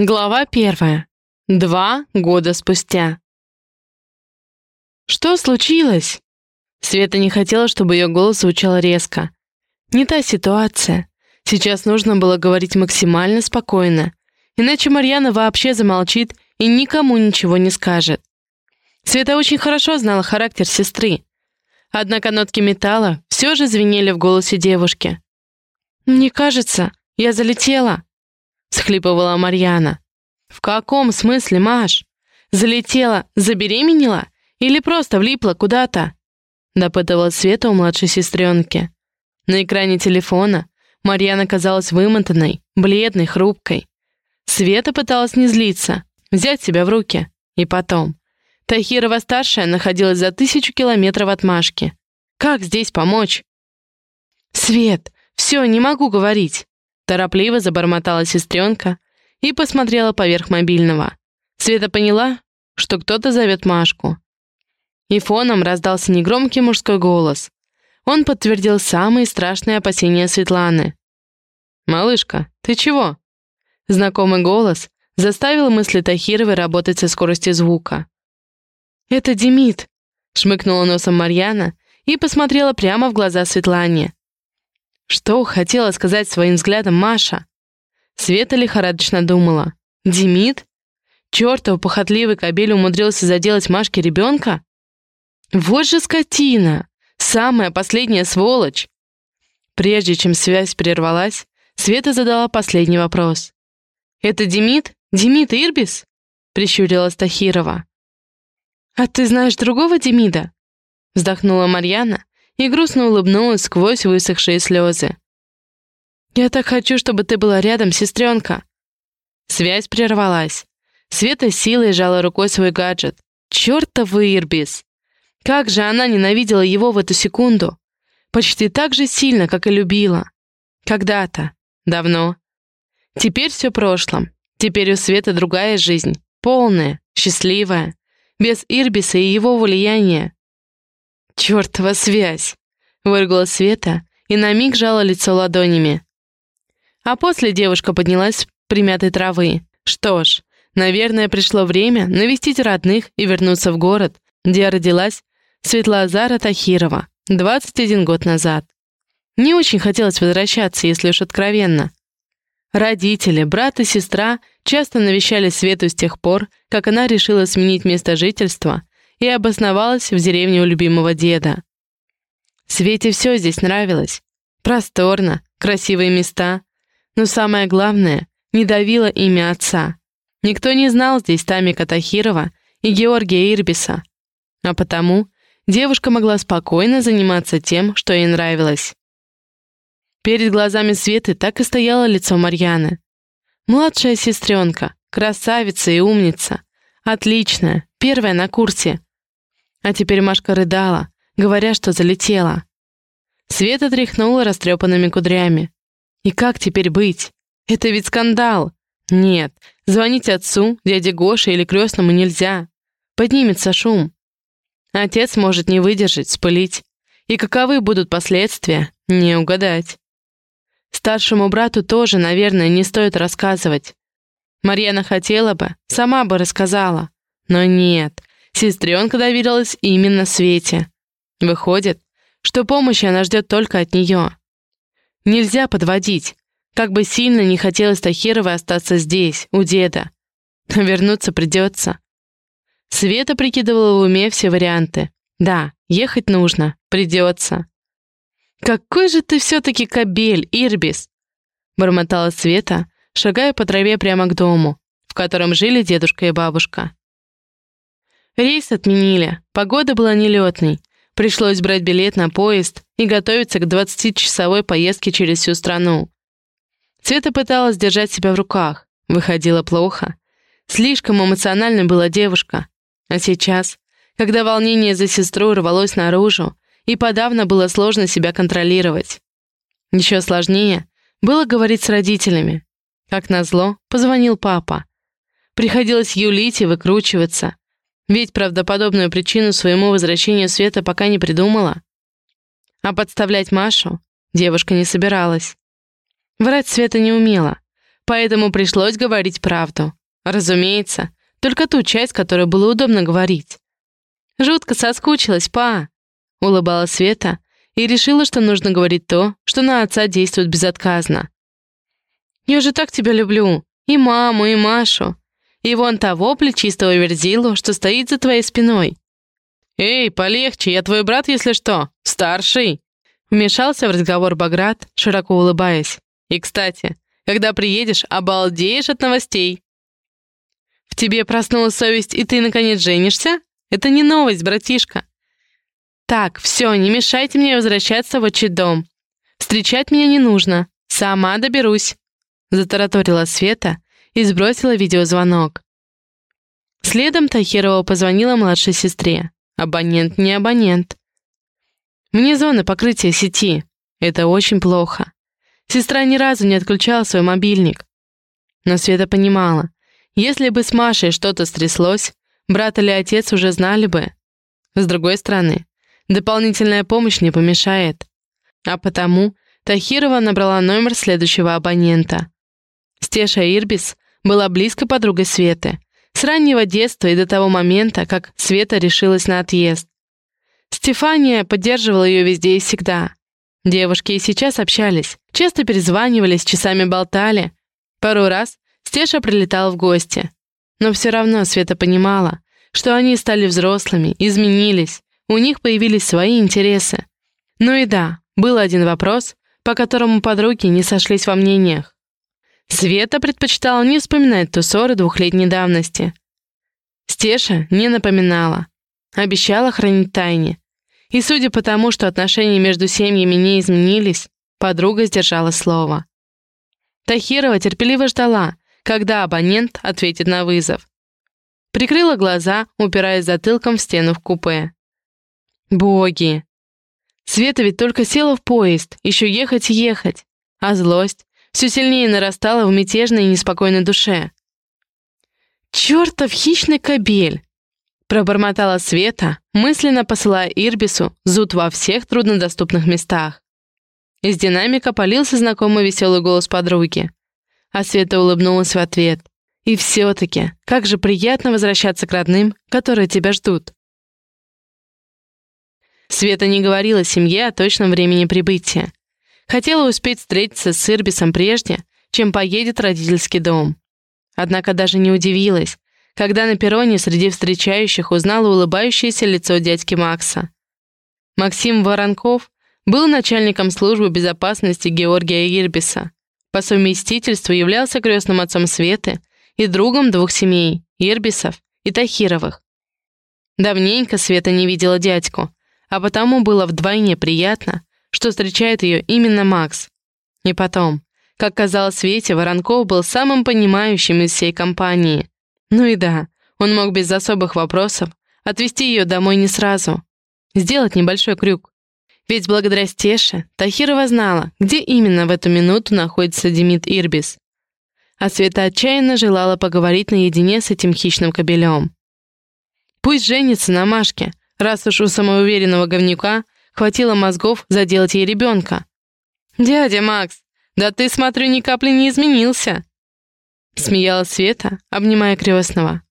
Глава первая. Два года спустя. «Что случилось?» Света не хотела, чтобы ее голос звучал резко. Не та ситуация. Сейчас нужно было говорить максимально спокойно, иначе Марьяна вообще замолчит и никому ничего не скажет. Света очень хорошо знала характер сестры. Однако нотки металла все же звенели в голосе девушки. «Мне кажется, я залетела», — схлипывала Марьяна. «В каком смысле, Маш? Залетела, забеременела или просто влипла куда-то?» Допытывала Света у младшей сестренки. На экране телефона Марьяна казалась вымотанной, бледной, хрупкой. Света пыталась не злиться, взять себя в руки. И потом. Тахирова-старшая находилась за тысячу километров от Машки. Как здесь помочь? «Свет, все, не могу говорить. Торопливо забормотала сестренка и посмотрела поверх мобильного. Света поняла, что кто-то зовет Машку. И фоном раздался негромкий мужской голос. Он подтвердил самые страшные опасения Светланы. «Малышка, ты чего?» Знакомый голос заставил мысли Тахировой работать со скоростью звука. «Это Демид», — шмыкнула носом Марьяна и посмотрела прямо в глаза Светлане. Что хотела сказать своим взглядом Маша? Света лихорадочно думала. Демид? Чёртов похотливый кобель умудрился заделать Машке ребенка? Вот же скотина! Самая последняя сволочь! Прежде чем связь прервалась, Света задала последний вопрос. «Это Демид? Демид Ирбис?» — прищурилась Тахирова. «А ты знаешь другого Демида?» — вздохнула Марьяна и грустно улыбнулась сквозь высохшие слезы. «Я так хочу, чтобы ты была рядом, сестренка!» Связь прервалась. Света силой жала рукой свой гаджет. Чёртовый Ирбис! Как же она ненавидела его в эту секунду! Почти так же сильно, как и любила. Когда-то. Давно. Теперь все прошлом. Теперь у Светы другая жизнь. Полная, счастливая. Без Ирбиса и его влияния. «Чёртова связь!» — выргала Света и на миг жала лицо ладонями. А после девушка поднялась с примятой травы. Что ж, наверное, пришло время навестить родных и вернуться в город, где родилась Светлозара Тахирова 21 год назад. Не очень хотелось возвращаться, если уж откровенно. Родители, брат и сестра часто навещали Свету с тех пор, как она решила сменить место жительства и обосновалась в деревне у любимого деда. Свете все здесь нравилось. Просторно, красивые места. Но самое главное, не давило имя отца. Никто не знал здесь Тамика Тахирова и Георгия Ирбиса. А потому девушка могла спокойно заниматься тем, что ей нравилось. Перед глазами Светы так и стояло лицо Марьяны. Младшая сестренка, красавица и умница. Отличная, первая на курсе. А теперь Машка рыдала, говоря, что залетела. Света тряхнула растрепанными кудрями. И как теперь быть? Это ведь скандал. Нет, звонить отцу, дяде Гоше или крестному нельзя. Поднимется шум. Отец может не выдержать, спылить. И каковы будут последствия, не угадать. Старшему брату тоже, наверное, не стоит рассказывать. Марьяна хотела бы, сама бы рассказала. Но нет, Сестренка доверилась именно Свете. Выходит, что помощи она ждет только от нее. Нельзя подводить. Как бы сильно не хотелось Тахировой остаться здесь, у деда. вернуться придется. Света прикидывала в уме все варианты. Да, ехать нужно, придется. «Какой же ты все-таки кобель, Ирбис!» Бормотала Света, шагая по траве прямо к дому, в котором жили дедушка и бабушка. Рейс отменили, погода была нелетной. Пришлось брать билет на поезд и готовиться к 20-часовой поездке через всю страну. Света пыталась держать себя в руках. Выходило плохо. Слишком эмоциональной была девушка. А сейчас, когда волнение за сестру рвалось наружу, и подавно было сложно себя контролировать. Еще сложнее было говорить с родителями. Как назло, позвонил папа. Приходилось юлить и выкручиваться, ведь правдоподобную причину своему возвращению Света пока не придумала. А подставлять Машу девушка не собиралась. Врать Света не умела, Поэтому пришлось говорить правду. Разумеется, только ту часть, которую было удобно говорить. «Жутко соскучилась, па!» — улыбалась Света и решила, что нужно говорить то, что на отца действует безотказно. «Я же так тебя люблю! И маму, и Машу! И вон того плечистого верзилу, что стоит за твоей спиной!» «Эй, полегче, я твой брат, если что, старший!» Вмешался в разговор Баграт, широко улыбаясь. «И, кстати, когда приедешь, обалдеешь от новостей!» «В тебе проснулась совесть, и ты, наконец, женишься? Это не новость, братишка!» «Так, все, не мешайте мне возвращаться в отчий дом. Встречать меня не нужно. Сама доберусь», — затараторила Света и сбросила видеозвонок. Следом Тахирова позвонила младшей сестре. Абонент не абонент. Мне зона покрытия сети. Это очень плохо. Сестра ни разу не отключала свой мобильник. Но Света понимала, если бы с Машей что-то стряслось, брат или отец уже знали бы. С другой стороны, дополнительная помощь не помешает. А потому Тахирова набрала номер следующего абонента. Стеша Ирбис была близкой подругой Светы. С раннего детства и до того момента, как Света решилась на отъезд. Стефания поддерживала ее везде и всегда. Девушки и сейчас общались, часто перезванивались, часами болтали. Пару раз Стеша прилетала в гости. Но все равно Света понимала, что они стали взрослыми, изменились, у них появились свои интересы. Ну и да, был один вопрос, по которому подруги не сошлись во мнениях. Света предпочитала не вспоминать ту ссору двухлетней давности. Стеша не напоминала. Обещала хранить тайне. И судя по тому, что отношения между семьями не изменились, подруга сдержала слово. Тахирова терпеливо ждала, когда абонент ответит на вызов. Прикрыла глаза, упираясь затылком в стену в купе. Боги! Света ведь только села в поезд, еще ехать и ехать. А злость все сильнее нарастала в мятежной и неспокойной душе. «Чертов хищный кобель!» Пробормотала Света, мысленно посылая Ирбису зуд во всех труднодоступных местах. Из динамика полился знакомый веселый голос подруги. А Света улыбнулась в ответ. «И все-таки, как же приятно возвращаться к родным, которые тебя ждут!» Света не говорила семье о точном времени прибытия. Хотела успеть встретиться с Ирбисом прежде, чем поедет родительский дом. Однако даже не удивилась, когда на перроне среди встречающих узнала улыбающееся лицо дядьки Макса. Максим Воронков был начальником службы безопасности Георгия Ирбиса. По совместительству являлся крестным отцом Светы и другом двух семей — Ирбисов и Тахировых. Давненько Света не видела дядьку, а потому было вдвойне приятно, что встречает ее именно Макс. И потом, как казалось Свете, Воронков был самым понимающим из всей компании. Ну и да, он мог без особых вопросов отвезти ее домой не сразу. Сделать небольшой крюк. Ведь благодаря Стеше Тахирова знала, где именно в эту минуту находится Демид Ирбис. А Света отчаянно желала поговорить наедине с этим хищным кобелем. Пусть женится на Машке, раз уж у самоуверенного говнюка хватило мозгов заделать ей ребенка. «Дядя Макс, да ты, смотрю, ни капли не изменился!» Смеялась Света, обнимая крестного.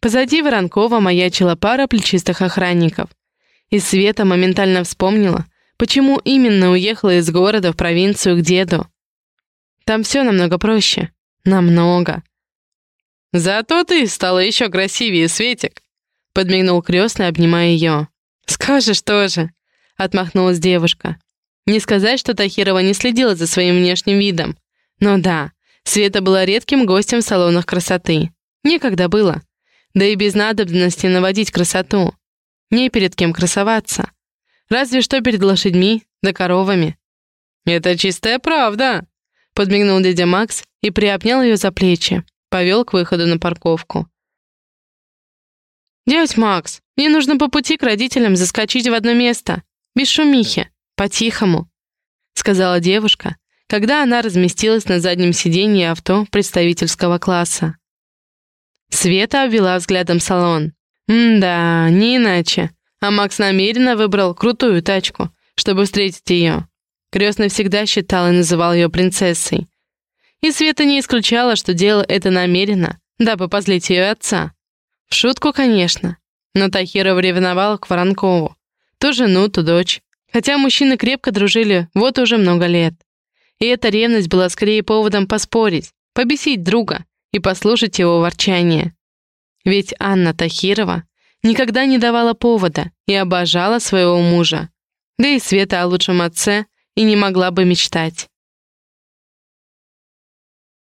Позади Воронкова маячила пара плечистых охранников. И Света моментально вспомнила, почему именно уехала из города в провинцию к деду. Там все намного проще. Намного. «Зато ты стала еще красивее, Светик!» Подмигнул крестный, обнимая ее. «Скажешь тоже!» Отмахнулась девушка. Не сказать, что Тахирова не следила за своим внешним видом. Но да, Света была редким гостем в салонах красоты. Некогда было. Да и без надобности наводить красоту. Не перед кем красоваться. Разве что перед лошадьми да коровами. «Это чистая правда», — подмигнул дядя Макс и приобнял ее за плечи, повел к выходу на парковку. «Дядь Макс, мне нужно по пути к родителям заскочить в одно место, без шумихи, по-тихому», — сказала девушка, когда она разместилась на заднем сиденье авто представительского класса. Света обвела взглядом салон. М-да, не иначе. А Макс намеренно выбрал крутую тачку, чтобы встретить ее. Крестный всегда считал и называл ее принцессой. И Света не исключала, что делала это намеренно, дабы позлить ее отца. В шутку, конечно. Но Тахирова ревновала к Воронкову. То жену, то дочь. Хотя мужчины крепко дружили вот уже много лет. И эта ревность была скорее поводом поспорить, побесить друга и послушать его ворчание. Ведь Анна Тахирова никогда не давала повода и обожала своего мужа. Да и Света о лучшем отце и не могла бы мечтать.